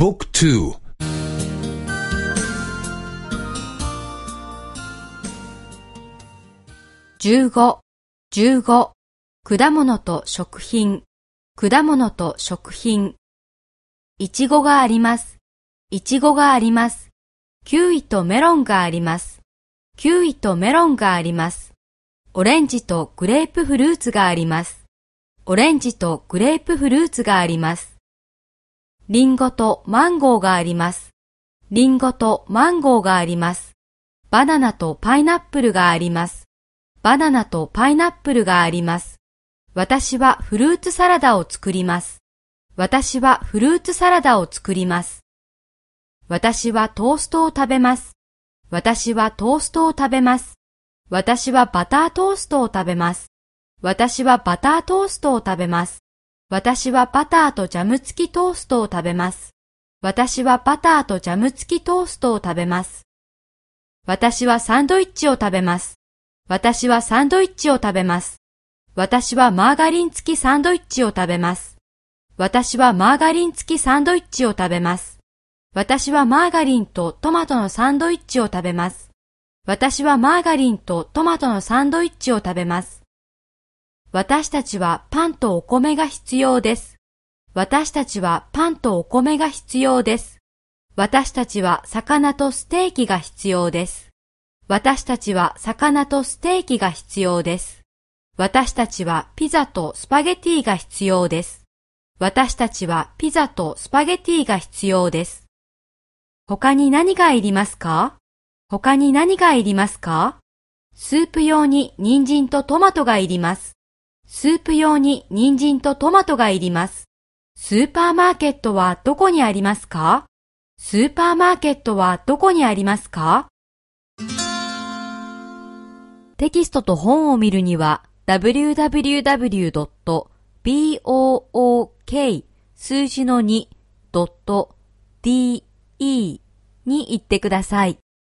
บุ๊กทู15、15、果物と食品、果物と食品。いちごがあります。いちごがあります。キウイとメロンがあります。キウイとメロンがあります。オレンジとグレープフルーツがあります。オレンジとグレープフルーツがあります。 リンゴとマンゴーがあります。リンゴとマンゴーがあります。バナナとパイナップルがあります。バナナとパイナップルがあります。私はフルーツサラダを作ります。私はフルーツサラダを作ります。私はトーストを食べます。私はトーストを食べます。私はバタートーストを食べます。私はバタートーストを食べます。私はバターとジャム付きトーストを食べます。私はバターとジャム付きトーストを食べます。私はサンドイッチを食べます。私はサンドイッチを食べます。私はマーガリン付きサンドイッチを食べます。私はマーガリン付きサンドイッチを食べます。私はマーガリンとトマトのサンドイッチを食べます。私はマーガリンとトマトのサンドイッチを食べます。私たちはパンとお米が必要です。私たちはパンとお米が必要です。私たちは魚とステーキが必要です。私たちは魚とステーキが必要です。私たちはピザとスパゲティが必要です。私たちはピザとスパゲティが必要です。他に何がいりますか？他に何がいりますか？スープ用に人参とトマトがいります。スープ用に人参とトマトがいります。スーパーマーケットはどこにありますか？スーパーマーケットはどこにありますか？テキストと本を見るには www.book 数字の 2.de に行ってください。